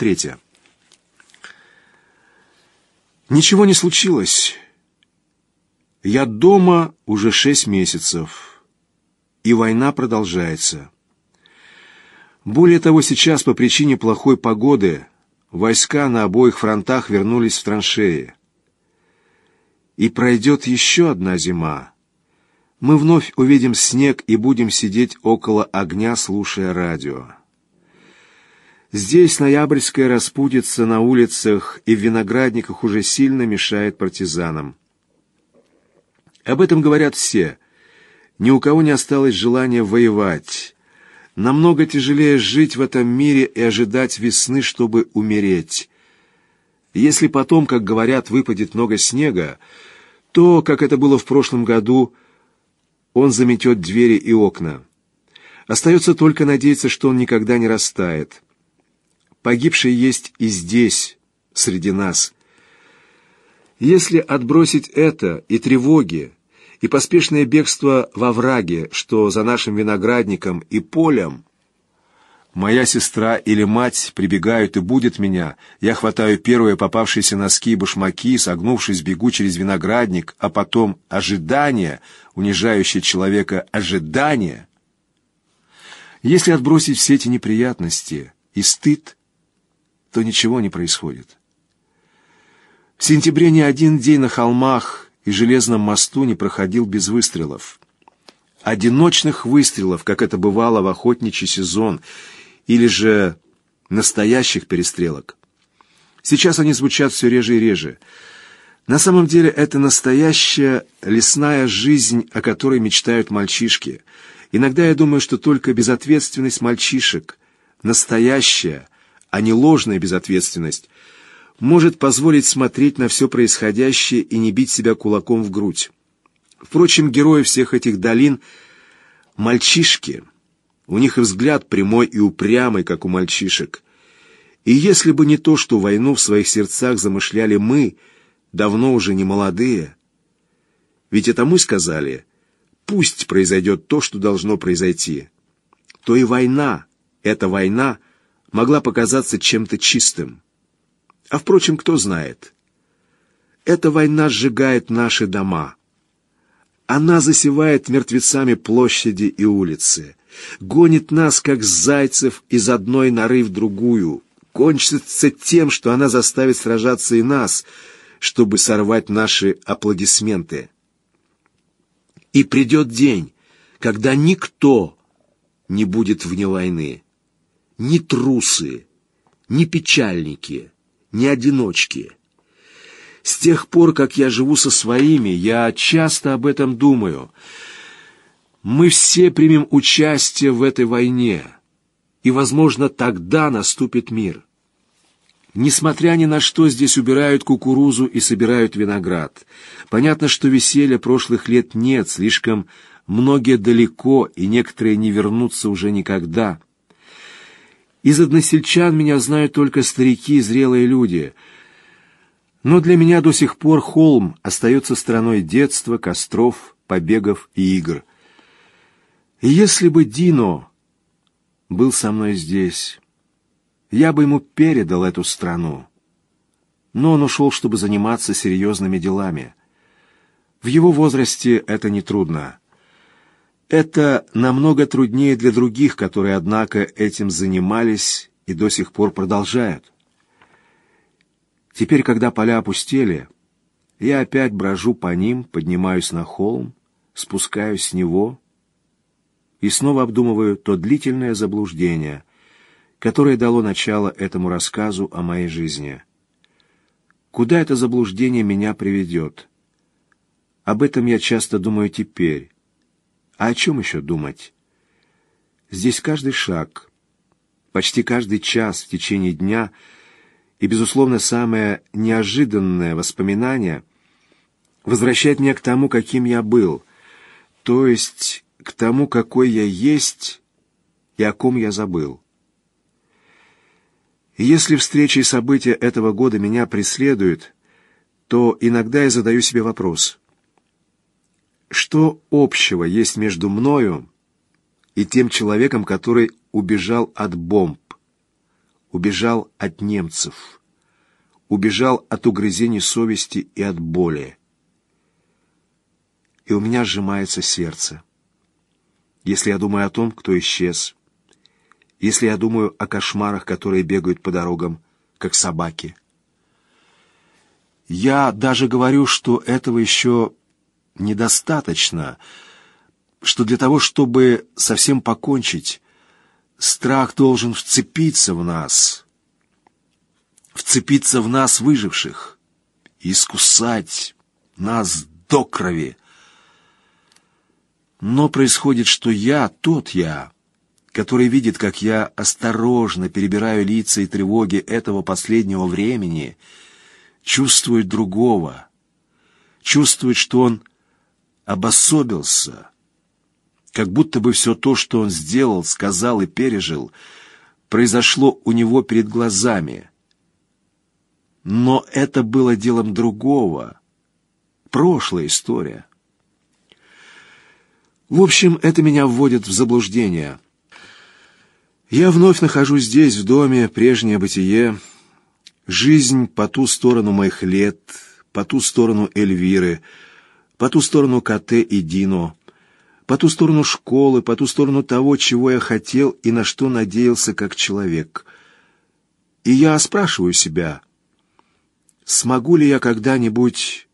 23. Ничего не случилось. Я дома уже шесть месяцев, и война продолжается. Более того, сейчас по причине плохой погоды войска на обоих фронтах вернулись в траншеи. И пройдет еще одна зима. Мы вновь увидим снег и будем сидеть около огня, слушая радио. Здесь ноябрьская распутица на улицах и в виноградниках уже сильно мешает партизанам. Об этом говорят все. Ни у кого не осталось желания воевать. Намного тяжелее жить в этом мире и ожидать весны, чтобы умереть. Если потом, как говорят, выпадет много снега, то, как это было в прошлом году, он заметет двери и окна. Остается только надеяться, что он никогда не растает. Погибшие есть и здесь, среди нас. Если отбросить это и тревоги, и поспешное бегство во враге, что за нашим виноградником и полем, моя сестра или мать прибегают и будет меня, я хватаю первые попавшиеся носки и башмаки, согнувшись, бегу через виноградник, а потом ожидание, унижающее человека ожидание. Если отбросить все эти неприятности и стыд, то ничего не происходит. В сентябре ни один день на холмах и железном мосту не проходил без выстрелов. Одиночных выстрелов, как это бывало в охотничий сезон, или же настоящих перестрелок. Сейчас они звучат все реже и реже. На самом деле это настоящая лесная жизнь, о которой мечтают мальчишки. Иногда я думаю, что только безответственность мальчишек, настоящая, а не ложная безответственность, может позволить смотреть на все происходящее и не бить себя кулаком в грудь. Впрочем, герои всех этих долин — мальчишки. У них и взгляд прямой и упрямый, как у мальчишек. И если бы не то, что войну в своих сердцах замышляли мы, давно уже не молодые, ведь это мы сказали, пусть произойдет то, что должно произойти, то и война, эта война — могла показаться чем-то чистым. А, впрочем, кто знает. Эта война сжигает наши дома. Она засевает мертвецами площади и улицы, гонит нас, как зайцев, из одной норы в другую, кончится тем, что она заставит сражаться и нас, чтобы сорвать наши аплодисменты. И придет день, когда никто не будет вне войны ни трусы, ни печальники, ни одиночки. С тех пор, как я живу со своими, я часто об этом думаю. Мы все примем участие в этой войне, и, возможно, тогда наступит мир. Несмотря ни на что, здесь убирают кукурузу и собирают виноград. Понятно, что веселья прошлых лет нет, слишком многие далеко, и некоторые не вернутся уже никогда. Из односельчан меня знают только старики и зрелые люди. Но для меня до сих пор холм остается страной детства, костров, побегов и игр. И если бы Дино был со мной здесь, я бы ему передал эту страну. Но он ушел, чтобы заниматься серьезными делами. В его возрасте это нетрудно. Это намного труднее для других, которые, однако, этим занимались и до сих пор продолжают. Теперь, когда поля опустели, я опять брожу по ним, поднимаюсь на холм, спускаюсь с него и снова обдумываю то длительное заблуждение, которое дало начало этому рассказу о моей жизни. Куда это заблуждение меня приведет? Об этом я часто думаю теперь, а о чем еще думать? Здесь каждый шаг, почти каждый час в течение дня и, безусловно, самое неожиданное воспоминание возвращает меня к тому, каким я был, то есть к тому, какой я есть и о ком я забыл. Если встречи и события этого года меня преследуют, то иногда я задаю себе вопрос — что общего есть между мною и тем человеком, который убежал от бомб? убежал от немцев, убежал от угрызений совести и от боли. И у меня сжимается сердце. Если я думаю о том, кто исчез, если я думаю о кошмарах, которые бегают по дорогам, как собаки. Я даже говорю, что этого еще недостаточно, что для того, чтобы совсем покончить, страх должен вцепиться в нас, вцепиться в нас выживших, искусать нас до крови. Но происходит, что я, тот я, который видит, как я осторожно перебираю лица и тревоги этого последнего времени, чувствует другого, чувствует, что он обособился, как будто бы все то, что он сделал, сказал и пережил, произошло у него перед глазами. Но это было делом другого, прошлая история. В общем, это меня вводит в заблуждение. Я вновь нахожусь здесь, в доме, прежнее бытие, жизнь по ту сторону моих лет, по ту сторону Эльвиры — по ту сторону КТ и Дино, по ту сторону школы, по ту сторону того, чего я хотел и на что надеялся как человек. И я спрашиваю себя, смогу ли я когда-нибудь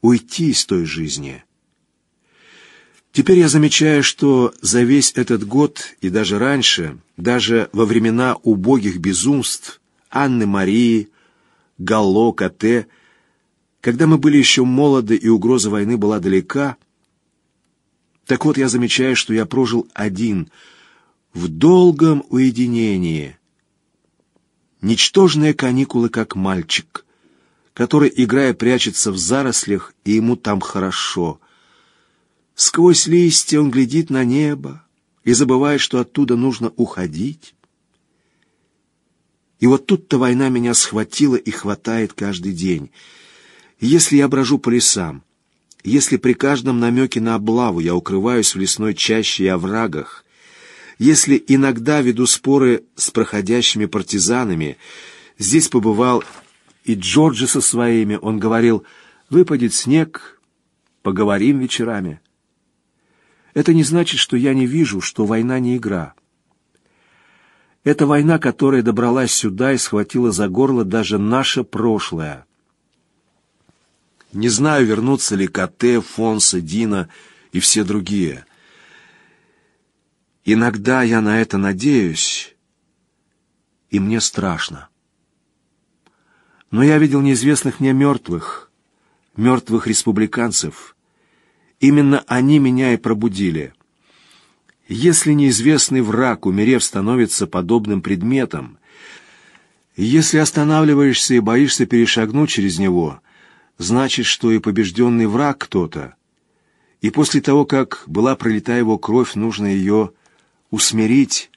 уйти из той жизни? Теперь я замечаю, что за весь этот год и даже раньше, даже во времена убогих безумств Анны Марии, Галло, КТ — когда мы были еще молоды и угроза войны была далека, так вот я замечаю, что я прожил один, в долгом уединении. Ничтожные каникулы, как мальчик, который, играя, прячется в зарослях, и ему там хорошо. Сквозь листья он глядит на небо и забывает, что оттуда нужно уходить. И вот тут-то война меня схватила и хватает каждый день — если я брожу по лесам, если при каждом намеке на облаву я укрываюсь в лесной чаще и оврагах, если иногда веду споры с проходящими партизанами, здесь побывал и Джорджи со своими, он говорил, выпадет снег, поговорим вечерами. Это не значит, что я не вижу, что война не игра. Это война, которая добралась сюда и схватила за горло даже наше прошлое. Не знаю, вернутся ли Коте, Фонса, Дина и все другие. Иногда я на это надеюсь, и мне страшно. Но я видел неизвестных мне мертвых, мертвых республиканцев. Именно они меня и пробудили. Если неизвестный враг, умерев, становится подобным предметом, если останавливаешься и боишься перешагнуть через него — значит, что и побежденный враг кто-то. И после того, как была пролита его кровь, нужно ее усмирить,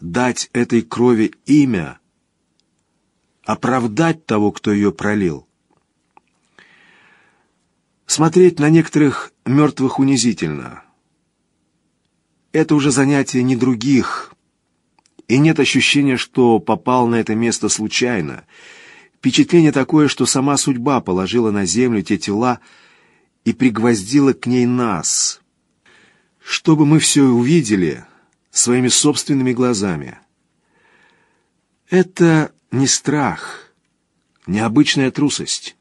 дать этой крови имя, оправдать того, кто ее пролил. Смотреть на некоторых мертвых унизительно. Это уже занятие не других, и нет ощущения, что попал на это место случайно — Впечатление такое, что сама судьба положила на землю те тела и пригвоздила к ней нас, чтобы мы все увидели своими собственными глазами. Это не страх, необычная трусость.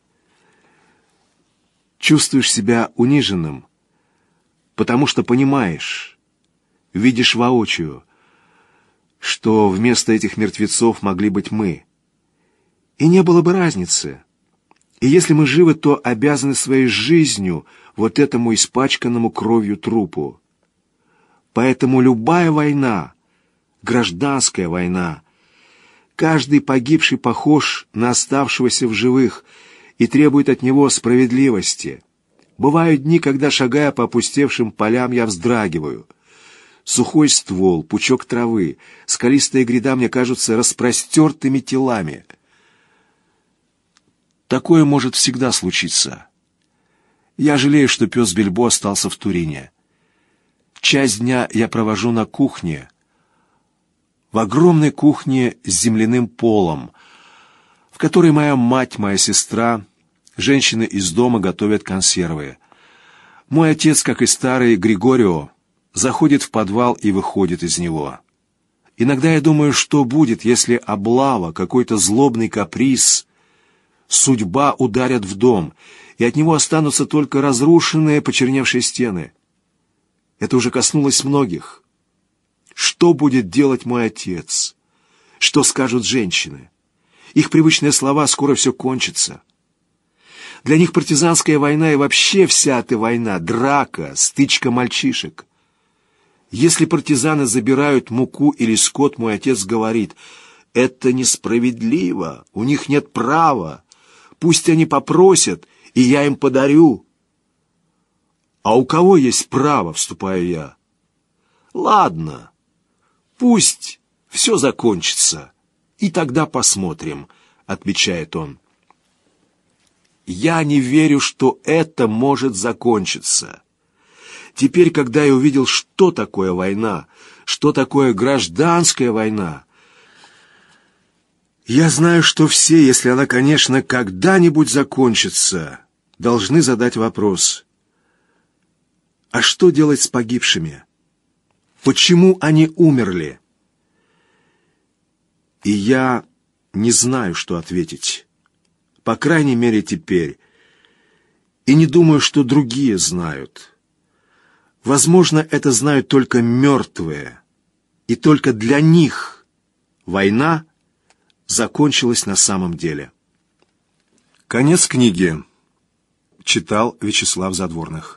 Чувствуешь себя униженным, потому что понимаешь, видишь воочию, что вместо этих мертвецов могли быть мы — и не было бы разницы. И если мы живы, то обязаны своей жизнью вот этому испачканному кровью трупу. Поэтому любая война, гражданская война, каждый погибший похож на оставшегося в живых и требует от него справедливости. Бывают дни, когда, шагая по опустевшим полям, я вздрагиваю. Сухой ствол, пучок травы, скалистая гряда мне кажутся распростертыми телами — Такое может всегда случиться. Я жалею, что пес Бельбо остался в Турине. Часть дня я провожу на кухне. в огромной кухне с земляным полом, в которой моя мать, моя сестра, женщины из дома готовят консервы. Мой отец, как и старый Григорио, заходит в подвал и выходит из него. Иногда я думаю, что будет, если облава, какой-то злобный каприз, судьба ударят в дом, и от него останутся только разрушенные, почерневшие стены. Это уже коснулось многих. Что будет делать мой отец? Что скажут женщины? Их привычные слова «скоро все кончится». Для них партизанская война и вообще вся эта война — драка, стычка мальчишек. Если партизаны забирают муку или скот, мой отец говорит, это несправедливо, у них нет права. Пусть они попросят, и я им подарю. А у кого есть право, вступаю я? Ладно, пусть все закончится, и тогда посмотрим, отвечает он. Я не верю, что это может закончиться. Теперь, когда я увидел, что такое война, что такое гражданская война, я знаю, что все, если она, конечно, когда-нибудь закончится, должны задать вопрос. А что делать с погибшими? Почему они умерли? И я не знаю, что ответить. По крайней мере, теперь. И не думаю, что другие знают. Возможно, это знают только мертвые, и только для них война закончилась на самом деле. Конец книги. Читал Вячеслав Задворных.